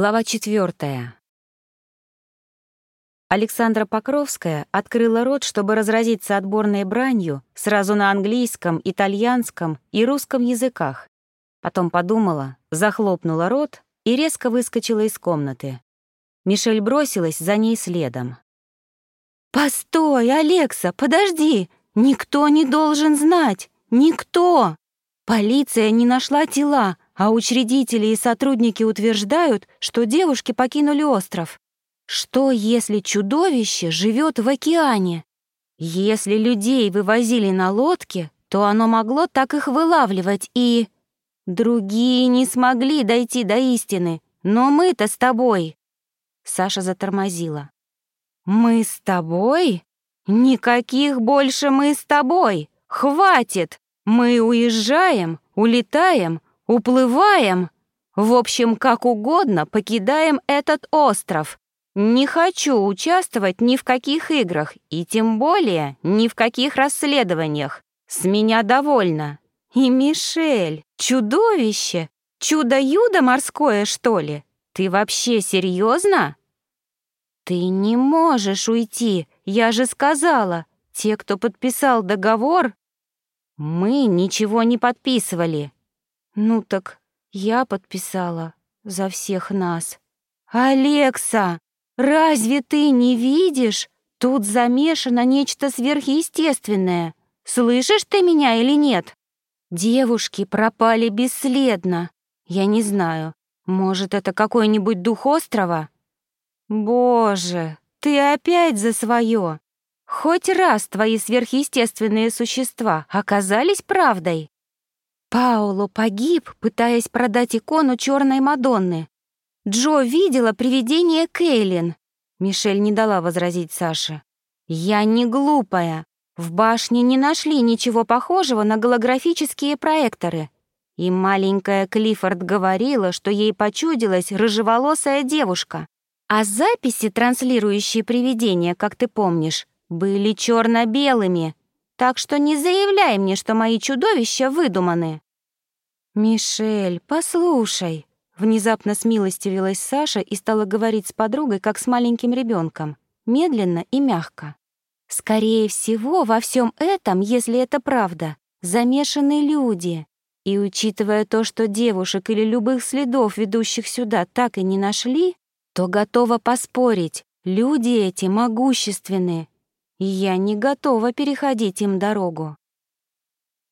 Глава четвертая. Александра Покровская открыла рот, чтобы разразиться отборной бранью сразу на английском, итальянском и русском языках. Потом подумала, захлопнула рот и резко выскочила из комнаты. Мишель бросилась за ней следом. «Постой, Алекса, подожди! Никто не должен знать! Никто! Полиция не нашла тела, а учредители и сотрудники утверждают, что девушки покинули остров. Что, если чудовище живет в океане? Если людей вывозили на лодке, то оно могло так их вылавливать и... Другие не смогли дойти до истины, но мы-то с тобой. Саша затормозила. Мы с тобой? Никаких больше мы с тобой. Хватит. Мы уезжаем, улетаем, Уплываем. В общем, как угодно покидаем этот остров. Не хочу участвовать ни в каких играх, и тем более ни в каких расследованиях. С меня довольно. И Мишель, чудовище, чудо-юдо морское, что ли? Ты вообще серьезно? Ты не можешь уйти, я же сказала. Те, кто подписал договор... Мы ничего не подписывали. Ну так я подписала за всех нас. Алекса, разве ты не видишь? Тут замешано нечто сверхъестественное. Слышишь ты меня или нет? Девушки пропали бесследно. Я не знаю, может, это какой-нибудь дух острова? Боже, ты опять за свое. Хоть раз твои сверхъестественные существа оказались правдой? Пауло погиб, пытаясь продать икону черной Мадонны. Джо видела привидение Кейлин. Мишель не дала возразить Саше. «Я не глупая. В башне не нашли ничего похожего на голографические проекторы. И маленькая Клиффорд говорила, что ей почудилась рыжеволосая девушка. А записи, транслирующие привидения, как ты помнишь, были черно-белыми, так что не заявляй мне, что мои чудовища выдуманы». «Мишель, послушай!» Внезапно смилостивилась Саша и стала говорить с подругой, как с маленьким ребенком, медленно и мягко. «Скорее всего, во всем этом, если это правда, замешаны люди. И учитывая то, что девушек или любых следов, ведущих сюда, так и не нашли, то готова поспорить, люди эти могущественные, и я не готова переходить им дорогу.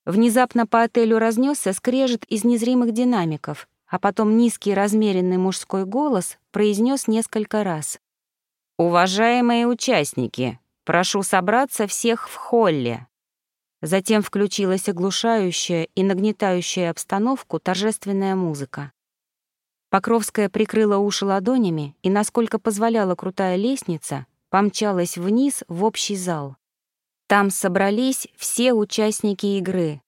Внезапно по отелю разнесся скрежет из незримых динамиков, а потом низкий размеренный мужской голос произнес несколько раз. «Уважаемые участники, прошу собраться всех в холле». Затем включилась оглушающая и нагнетающая обстановку торжественная музыка. Покровская прикрыла уши ладонями и, насколько позволяла крутая лестница, помчалась вниз в общий зал. Там собрались все участники игры.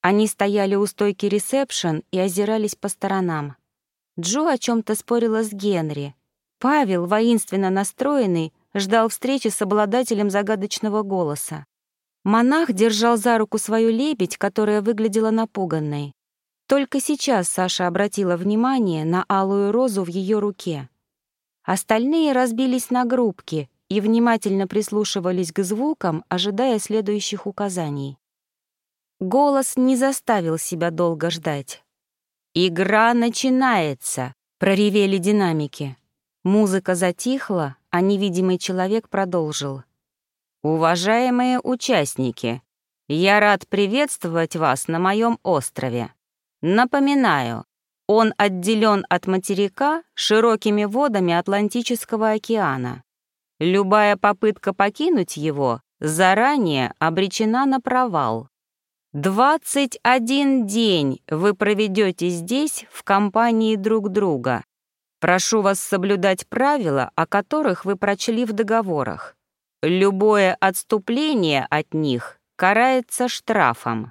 Они стояли у стойки ресепшн и озирались по сторонам. Джо о чем то спорила с Генри. Павел, воинственно настроенный, ждал встречи с обладателем загадочного голоса. Монах держал за руку свою лебедь, которая выглядела напуганной. Только сейчас Саша обратила внимание на алую розу в ее руке. Остальные разбились на группки, и внимательно прислушивались к звукам, ожидая следующих указаний. Голос не заставил себя долго ждать. «Игра начинается!» — проревели динамики. Музыка затихла, а невидимый человек продолжил. «Уважаемые участники, я рад приветствовать вас на моем острове. Напоминаю, он отделен от материка широкими водами Атлантического океана. Любая попытка покинуть его заранее обречена на провал. 21 день вы проведете здесь в компании друг друга. Прошу вас соблюдать правила, о которых вы прочли в договорах. Любое отступление от них карается штрафом.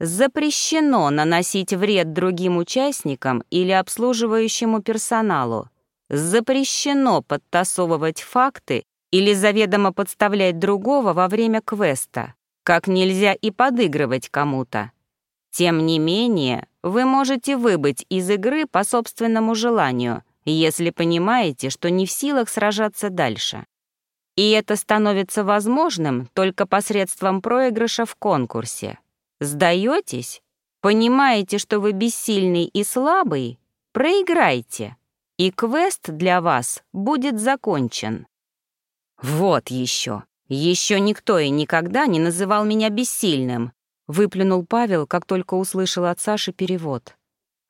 Запрещено наносить вред другим участникам или обслуживающему персоналу. Запрещено подтасовывать факты или заведомо подставлять другого во время квеста, как нельзя и подыгрывать кому-то. Тем не менее, вы можете выбыть из игры по собственному желанию, если понимаете, что не в силах сражаться дальше. И это становится возможным только посредством проигрыша в конкурсе. Сдаетесь? Понимаете, что вы бессильный и слабый? Проиграйте, и квест для вас будет закончен. Вот еще. Еще никто и никогда не называл меня бессильным, выплюнул Павел, как только услышал от Саши перевод.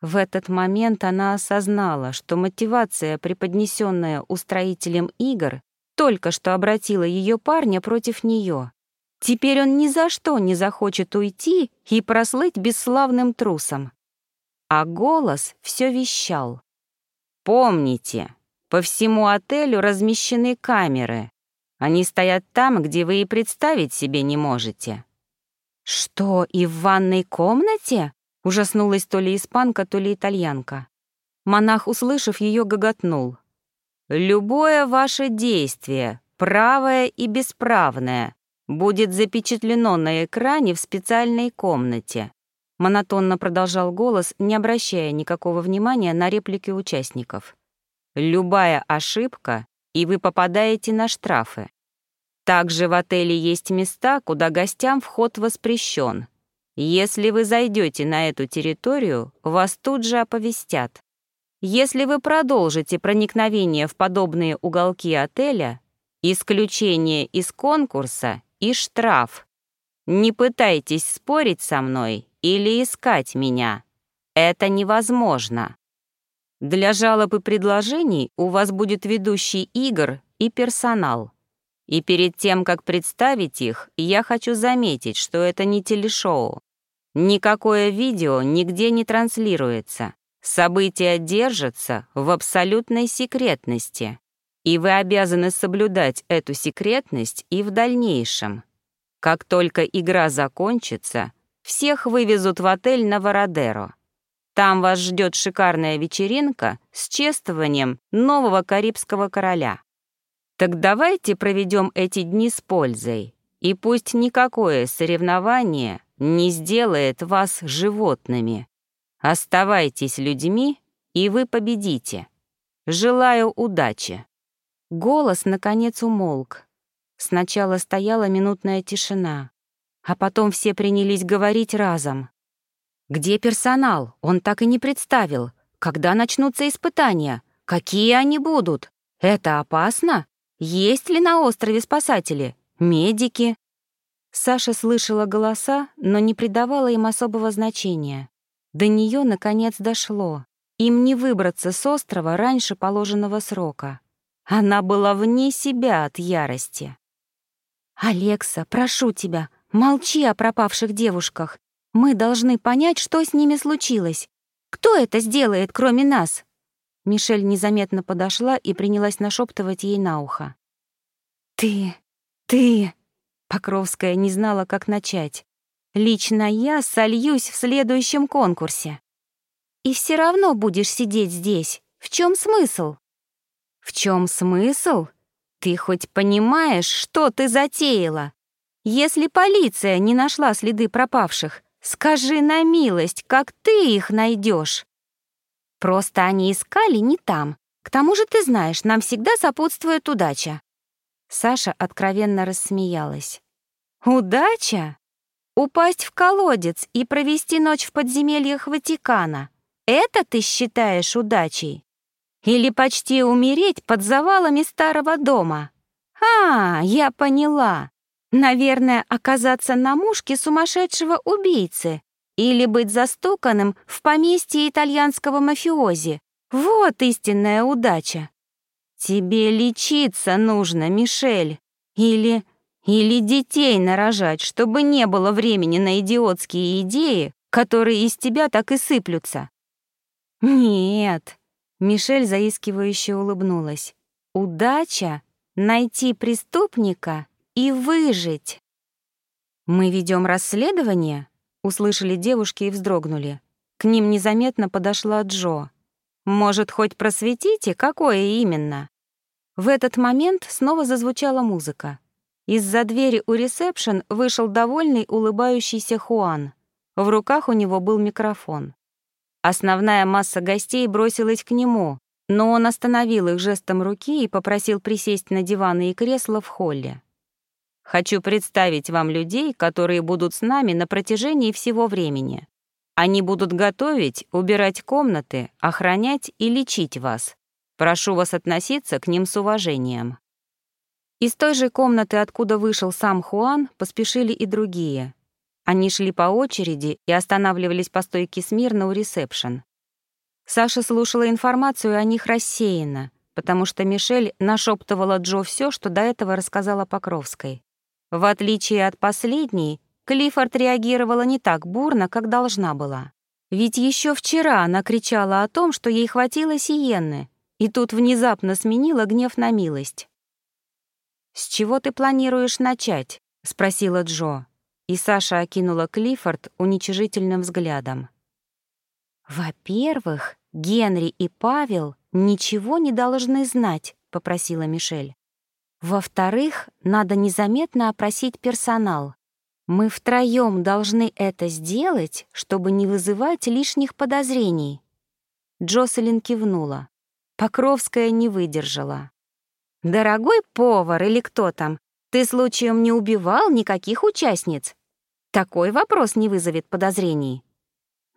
В этот момент она осознала, что мотивация, преподнесенная устроителем игр, только что обратила ее парня против нее. Теперь он ни за что не захочет уйти и прослыть бесславным трусом. А голос все вещал. «Помните, по всему отелю размещены камеры. Они стоят там, где вы и представить себе не можете». «Что, и в ванной комнате?» — ужаснулась то ли испанка, то ли итальянка. Монах, услышав ее, гоготнул. «Любое ваше действие, правое и бесправное, будет запечатлено на экране в специальной комнате. Монотонно продолжал голос, не обращая никакого внимания на реплики участников. Любая ошибка, и вы попадаете на штрафы. Также в отеле есть места, куда гостям вход воспрещен. Если вы зайдете на эту территорию, вас тут же оповестят. Если вы продолжите проникновение в подобные уголки отеля, исключение из конкурса и штраф. Не пытайтесь спорить со мной или искать меня. Это невозможно. Для жалоб и предложений у вас будет ведущий игр и персонал. И перед тем, как представить их, я хочу заметить, что это не телешоу. Никакое видео нигде не транслируется. События держатся в абсолютной секретности и вы обязаны соблюдать эту секретность и в дальнейшем. Как только игра закончится, всех вывезут в отель на Вородеро. Там вас ждет шикарная вечеринка с чествованием нового карибского короля. Так давайте проведем эти дни с пользой, и пусть никакое соревнование не сделает вас животными. Оставайтесь людьми, и вы победите. Желаю удачи. Голос, наконец, умолк. Сначала стояла минутная тишина, а потом все принялись говорить разом. «Где персонал? Он так и не представил. Когда начнутся испытания? Какие они будут? Это опасно? Есть ли на острове спасатели? Медики?» Саша слышала голоса, но не придавала им особого значения. До нее наконец дошло. Им не выбраться с острова раньше положенного срока. Она была вне себя от ярости. «Алекса, прошу тебя, молчи о пропавших девушках. Мы должны понять, что с ними случилось. Кто это сделает, кроме нас?» Мишель незаметно подошла и принялась нашептывать ей на ухо. «Ты, ты...» Покровская не знала, как начать. «Лично я сольюсь в следующем конкурсе. И все равно будешь сидеть здесь. В чем смысл?» В чем смысл? Ты хоть понимаешь, что ты затеяла? Если полиция не нашла следы пропавших, скажи на милость, как ты их найдешь? Просто они искали не там. К тому же ты знаешь, нам всегда сопутствует удача. Саша откровенно рассмеялась. Удача? Упасть в колодец и провести ночь в подземельях Ватикана. Это ты считаешь удачей? Или почти умереть под завалами старого дома. А, я поняла. Наверное, оказаться на мушке сумасшедшего убийцы или быть застуканным в поместье итальянского мафиози. Вот истинная удача. Тебе лечиться нужно, Мишель. Или... или детей нарожать, чтобы не было времени на идиотские идеи, которые из тебя так и сыплются. Нет, Мишель заискивающе улыбнулась. «Удача — найти преступника и выжить!» «Мы ведем расследование?» — услышали девушки и вздрогнули. К ним незаметно подошла Джо. «Может, хоть просветите, какое именно?» В этот момент снова зазвучала музыка. Из-за двери у ресепшн вышел довольный улыбающийся Хуан. В руках у него был микрофон. Основная масса гостей бросилась к нему, Но он остановил их жестом руки и попросил присесть на диваны и кресла в холле. «Хочу представить вам людей, которые будут с нами на протяжении всего времени. Они будут готовить, убирать комнаты, охранять и лечить вас. Прошу вас относиться к ним с уважением». Из той же комнаты, откуда вышел сам Хуан, поспешили и другие. Они шли по очереди и останавливались по стойке смирно у ресепшн. Саша слушала информацию о них рассеянно, потому что Мишель нашептывала Джо все, что до этого рассказала Покровской. В отличие от последней, Клиффорд реагировала не так бурно, как должна была. Ведь еще вчера она кричала о том, что ей хватило сиенны, и тут внезапно сменила гнев на милость. «С чего ты планируешь начать?» — спросила Джо, и Саша окинула Клиффорд уничижительным взглядом. «Во-первых, Генри и Павел ничего не должны знать», — попросила Мишель. «Во-вторых, надо незаметно опросить персонал. Мы втроем должны это сделать, чтобы не вызывать лишних подозрений». Джоселин кивнула. Покровская не выдержала. «Дорогой повар или кто там, ты случаем не убивал никаких участниц? Такой вопрос не вызовет подозрений».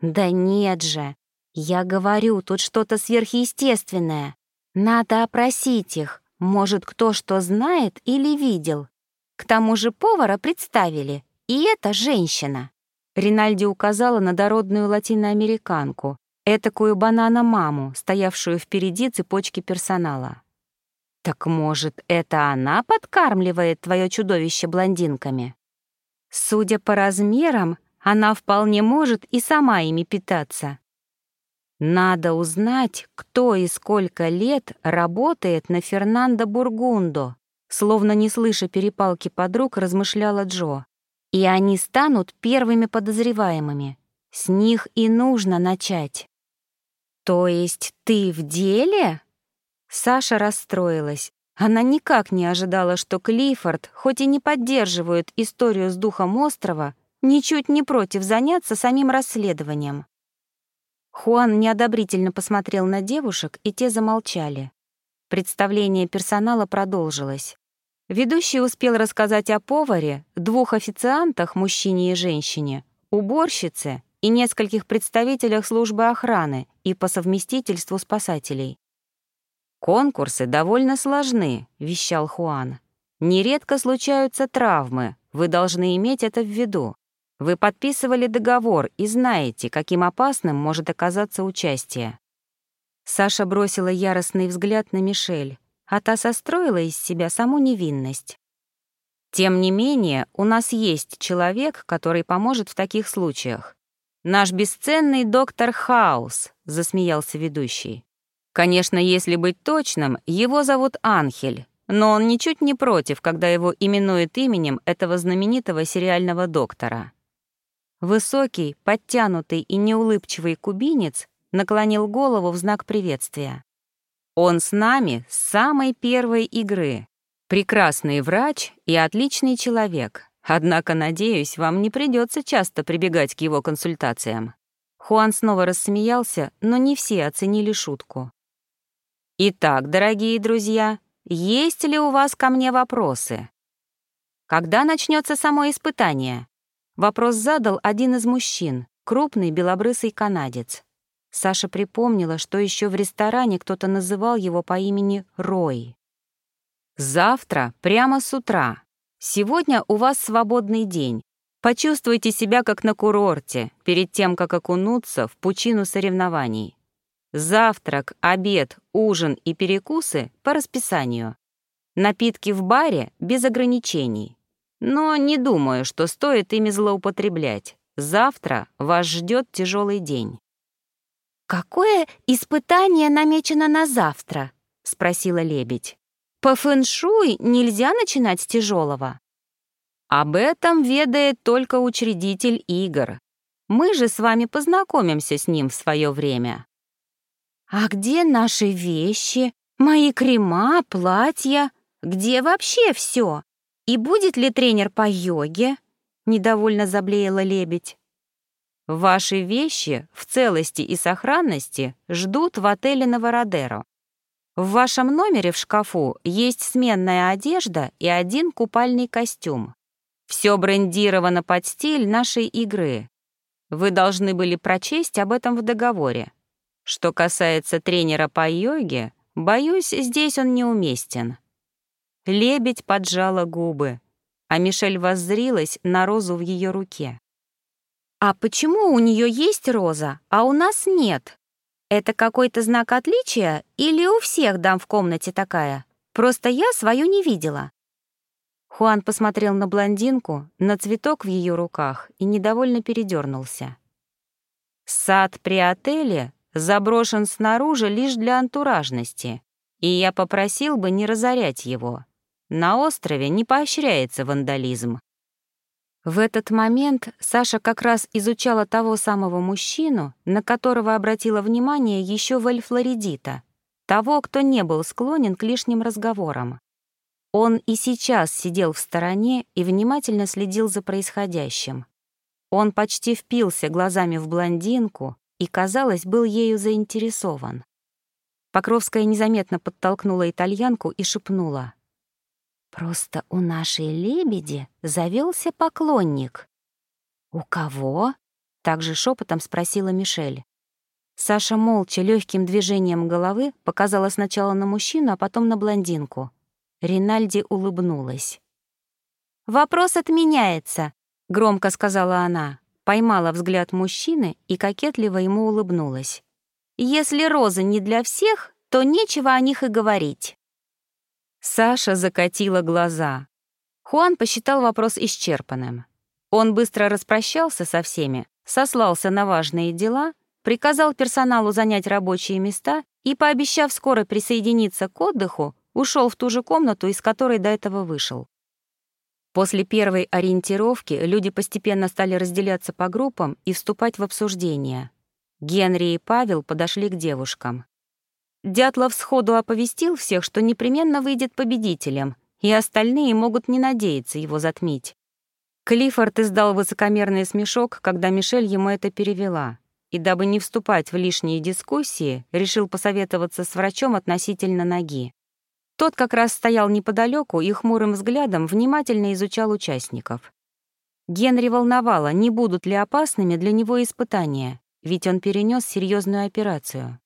«Да нет же! Я говорю, тут что-то сверхъестественное. Надо опросить их. Может, кто что знает или видел. К тому же повара представили, и это женщина». Ринальди указала на дородную латиноамериканку, этакую банана-маму, стоявшую впереди цепочки персонала. «Так, может, это она подкармливает твое чудовище блондинками?» Судя по размерам, она вполне может и сама ими питаться. Надо узнать, кто и сколько лет работает на Фернандо Бургундо, словно не слыша перепалки подруг, размышляла Джо. И они станут первыми подозреваемыми. С них и нужно начать. То есть ты в деле? Саша расстроилась. Она никак не ожидала, что Клиффорд, хоть и не поддерживает историю с духом острова, ничуть не против заняться самим расследованием. Хуан неодобрительно посмотрел на девушек, и те замолчали. Представление персонала продолжилось. Ведущий успел рассказать о поваре, двух официантах, мужчине и женщине, уборщице и нескольких представителях службы охраны и по совместительству спасателей. «Конкурсы довольно сложны», — вещал Хуан. «Нередко случаются травмы, вы должны иметь это в виду. Вы подписывали договор и знаете, каким опасным может оказаться участие». Саша бросила яростный взгляд на Мишель, а та состроила из себя саму невинность. «Тем не менее, у нас есть человек, который поможет в таких случаях. Наш бесценный доктор Хаус», — засмеялся ведущий. «Конечно, если быть точным, его зовут Анхель, но он ничуть не против, когда его именуют именем этого знаменитого сериального доктора». Высокий, подтянутый и неулыбчивый кубинец наклонил голову в знак приветствия. «Он с нами с самой первой игры. Прекрасный врач и отличный человек. Однако, надеюсь, вам не придется часто прибегать к его консультациям». Хуан снова рассмеялся, но не все оценили шутку. «Итак, дорогие друзья, есть ли у вас ко мне вопросы? Когда начнется само испытание?» Вопрос задал один из мужчин, крупный белобрысый канадец. Саша припомнила, что еще в ресторане кто-то называл его по имени Рой. «Завтра, прямо с утра. Сегодня у вас свободный день. Почувствуйте себя как на курорте, перед тем, как окунуться в пучину соревнований. Завтрак, обед, ужин и перекусы по расписанию. Напитки в баре без ограничений. Но не думаю, что стоит ими злоупотреблять. Завтра вас ждет тяжелый день. «Какое испытание намечено на завтра?» — спросила лебедь. «По фэншуй нельзя начинать с тяжелого. Об этом ведает только учредитель игр. Мы же с вами познакомимся с ним в свое время. А где наши вещи, мои крема, платья? Где вообще все? «И будет ли тренер по йоге?» — недовольно заблеяла лебедь. «Ваши вещи в целости и сохранности ждут в отеле Новородеро. В вашем номере в шкафу есть сменная одежда и один купальный костюм. Все брендировано под стиль нашей игры. Вы должны были прочесть об этом в договоре. Что касается тренера по йоге, боюсь, здесь он неуместен. Лебедь поджала губы, а Мишель воззрилась на розу в ее руке. «А почему у нее есть роза, а у нас нет?» Это какой-то знак отличия или у всех дам в комнате такая? Просто я свою не видела. Хуан посмотрел на блондинку, на цветок в ее руках и недовольно передернулся. Сад при отеле заброшен снаружи лишь для антуражности, и я попросил бы не разорять его. На острове не поощряется вандализм. В этот момент Саша как раз изучала того самого мужчину, на которого обратила внимание еще в Эльфлоридита, того, кто не был склонен к лишним разговорам. Он и сейчас сидел в стороне и внимательно следил за происходящим. Он почти впился глазами в блондинку и, казалось, был ею заинтересован. Покровская незаметно подтолкнула итальянку и шепнула — Просто у нашей лебеди завелся поклонник. У кого? Также шепотом спросила Мишель. Саша молча легким движением головы показала сначала на мужчину, а потом на блондинку. Ринальди улыбнулась. «Вопрос отменяется», — громко сказала она, поймала взгляд мужчины и кокетливо ему улыбнулась. «Если розы не для всех, то нечего о них и говорить». Саша закатила глаза. Хуан посчитал вопрос исчерпанным. Он быстро распрощался со всеми, сослался на важные дела, приказал персоналу занять рабочие места и, пообещав скоро присоединиться к отдыху, ушел в ту же комнату, из которой до этого вышел. После первой ориентировки люди постепенно стали разделяться по группам и вступать в обсуждения. Генри и Павел подошли к девушкам. Дятлов сходу оповестил всех, что непременно выйдет победителем, и остальные могут не надеяться его затмить. Клиффорд издал высокомерный смешок, когда Мишель ему это перевела, и дабы не вступать в лишние дискуссии, решил посоветоваться с врачом относительно ноги. Тот как раз стоял неподалеку и хмурым взглядом внимательно изучал участников. Генри волновало, не будут ли опасными для него испытания, ведь он перенес серьезную операцию.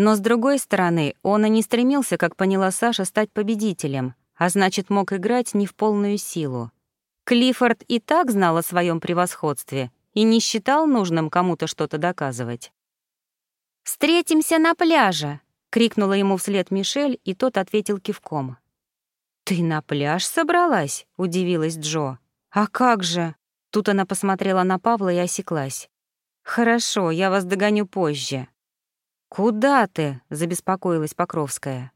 Но, с другой стороны, он и не стремился, как поняла Саша, стать победителем, а значит, мог играть не в полную силу. Клиффорд и так знал о своем превосходстве и не считал нужным кому-то что-то доказывать. «Встретимся на пляже!» — крикнула ему вслед Мишель, и тот ответил кивком. «Ты на пляж собралась?» — удивилась Джо. «А как же?» Тут она посмотрела на Павла и осеклась. «Хорошо, я вас догоню позже». «Куда ты?» — забеспокоилась Покровская.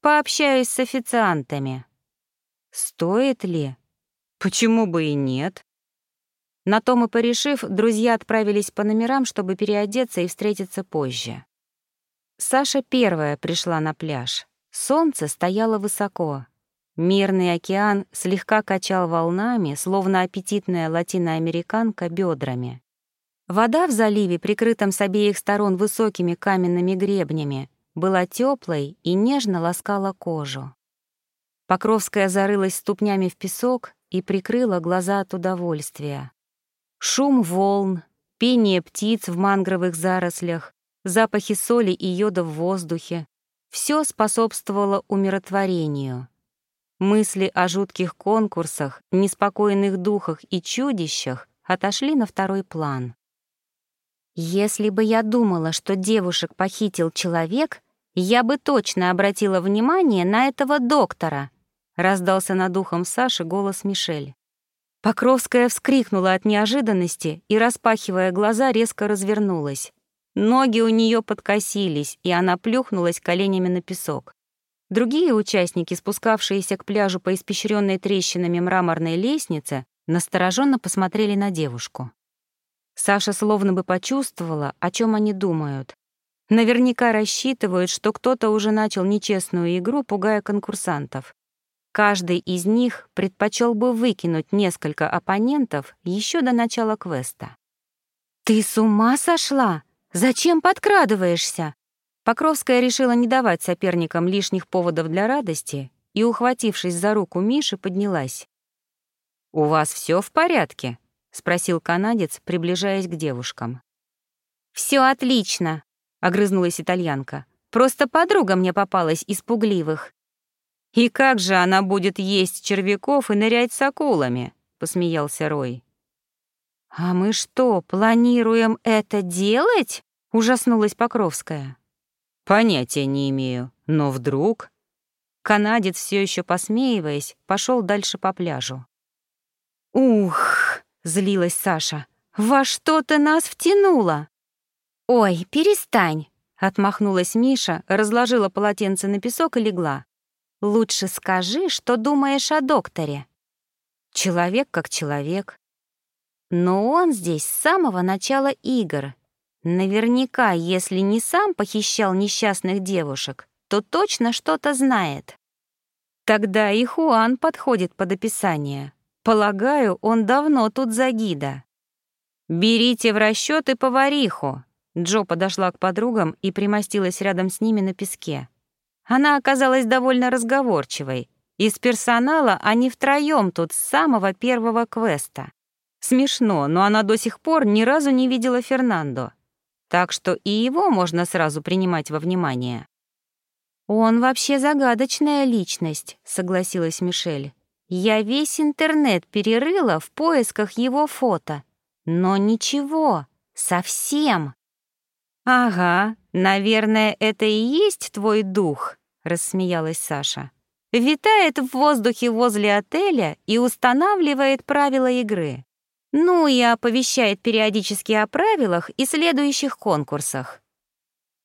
«Пообщаюсь с официантами». «Стоит ли?» «Почему бы и нет?» На том и порешив, друзья отправились по номерам, чтобы переодеться и встретиться позже. Саша первая пришла на пляж. Солнце стояло высоко. Мирный океан слегка качал волнами, словно аппетитная латиноамериканка бедрами. Вода в заливе, прикрытом с обеих сторон высокими каменными гребнями, была теплой и нежно ласкала кожу. Покровская зарылась ступнями в песок и прикрыла глаза от удовольствия. Шум волн, пение птиц в мангровых зарослях, запахи соли и йода в воздухе — все способствовало умиротворению. Мысли о жутких конкурсах, неспокойных духах и чудищах отошли на второй план. Если бы я думала, что девушек похитил человек, я бы точно обратила внимание на этого доктора, раздался над ухом Саши голос Мишель. Покровская вскрикнула от неожиданности и, распахивая глаза, резко развернулась. Ноги у нее подкосились, и она плюхнулась коленями на песок. Другие участники, спускавшиеся к пляжу по испещренной трещинами мраморной лестнице, настороженно посмотрели на девушку. Саша словно бы почувствовала, о чем они думают. Наверняка рассчитывают, что кто-то уже начал нечестную игру, пугая конкурсантов. Каждый из них предпочел бы выкинуть несколько оппонентов еще до начала квеста. «Ты с ума сошла? Зачем подкрадываешься?» Покровская решила не давать соперникам лишних поводов для радости и, ухватившись за руку Миши, поднялась. «У вас все в порядке?» — спросил канадец, приближаясь к девушкам. Все отлично», — огрызнулась итальянка. «Просто подруга мне попалась из пугливых». «И как же она будет есть червяков и нырять с акулами?» — посмеялся Рой. «А мы что, планируем это делать?» — ужаснулась Покровская. «Понятия не имею, но вдруг...» Канадец, все еще посмеиваясь, пошел дальше по пляжу. «Ух!» — злилась Саша. «Во что ты нас втянула?» «Ой, перестань!» — отмахнулась Миша, разложила полотенце на песок и легла. «Лучше скажи, что думаешь о докторе». «Человек как человек. Но он здесь с самого начала игр. Наверняка, если не сам похищал несчастных девушек, то точно что-то знает. Тогда и Хуан подходит под описание. Полагаю, он давно тут за гида. «Берите в расчет и повариху». Джо подошла к подругам и примостилась рядом с ними на песке. Она оказалась довольно разговорчивой. Из персонала они втроем тут с самого первого квеста. Смешно, но она до сих пор ни разу не видела Фернандо. Так что и его можно сразу принимать во внимание. «Он вообще загадочная личность», — согласилась Мишель. «Я весь интернет перерыла в поисках его фото. Но ничего, совсем». «Ага, наверное, это и есть твой дух», — рассмеялась Саша. «Витает в воздухе возле отеля и устанавливает правила игры. Ну и оповещает периодически о правилах и следующих конкурсах.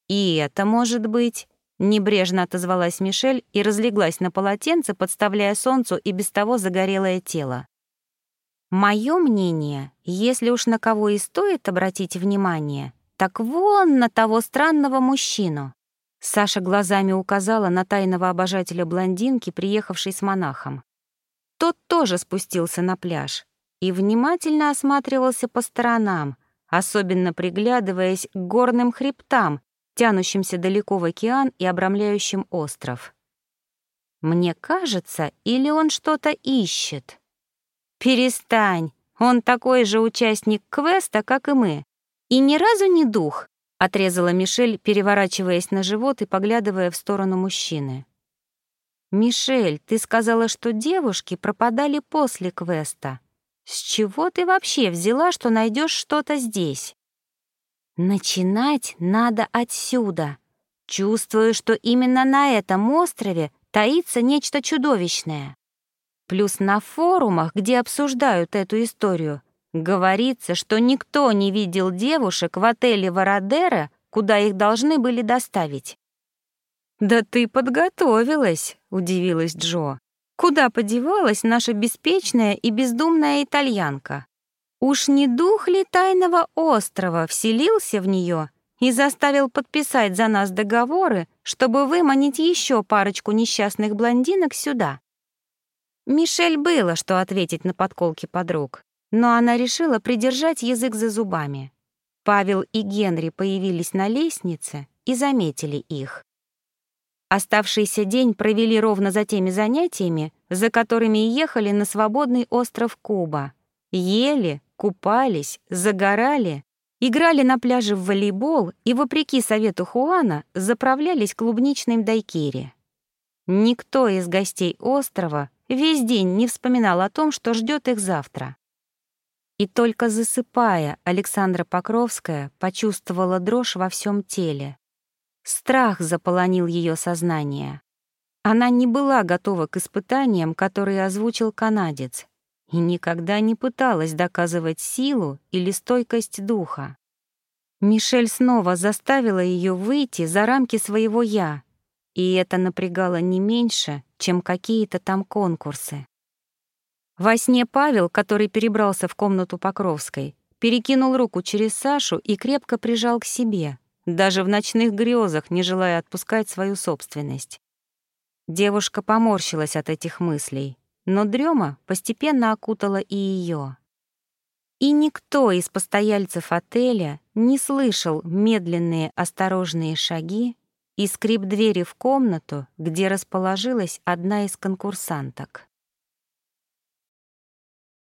«И это может быть...» — небрежно отозвалась Мишель и разлеглась на полотенце, подставляя солнцу и без того загорелое тело. «Моё мнение, если уж на кого и стоит обратить внимание, так вон на того странного мужчину». Саша глазами указала на тайного обожателя блондинки, приехавшей с монахом. Тот тоже спустился на пляж, и внимательно осматривался по сторонам, особенно приглядываясь к горным хребтам, тянущимся далеко в океан и обрамляющим остров. Мне кажется, или он что-то ищет? Перестань, он такой же участник квеста, как и мы. И ни разу не дух, отрезала Мишель, переворачиваясь на живот и поглядывая в сторону мужчины. «Мишель, ты сказала, что девушки пропадали после квеста. С чего ты вообще взяла, что найдешь что-то здесь? Начинать надо отсюда. Чувствую, что именно на этом острове таится нечто чудовищное. Плюс на форумах, где обсуждают эту историю, говорится, что никто не видел девушек в отеле Вородера, куда их должны были доставить. «Да ты подготовилась», — удивилась Джо. Куда подевалась наша беспечная и бездумная итальянка? Уж не дух ли тайного острова вселился в нее и заставил подписать за нас договоры, чтобы выманить еще парочку несчастных блондинок сюда? Мишель было, что ответить на подколки подруг, но она решила придержать язык за зубами. Павел и Генри появились на лестнице и заметили их. Оставшийся день провели ровно за теми занятиями, за которыми ехали на свободный остров Куба. Ели, купались, загорали, играли на пляже в волейбол и, вопреки совету Хуана, заправлялись клубничным дайкири. Никто из гостей острова весь день не вспоминал о том, что ждет их завтра. И только засыпая, Александра Покровская почувствовала дрожь во всем теле. Страх заполонил ее сознание. Она не была готова к испытаниям, которые озвучил канадец, и никогда не пыталась доказывать силу или стойкость духа. Мишель снова заставила ее выйти за рамки своего «я», и это напрягало не меньше, чем какие-то там конкурсы. Во сне Павел, который перебрался в комнату Покровской, перекинул руку через Сашу и крепко прижал к себе, даже в ночных грезах не желая отпускать свою собственность. Девушка поморщилась от этих мыслей, но дрема постепенно окутала и ее. И никто из постояльцев отеля не слышал медленные осторожные шаги и скрип двери в комнату, где расположилась одна из конкурсанток.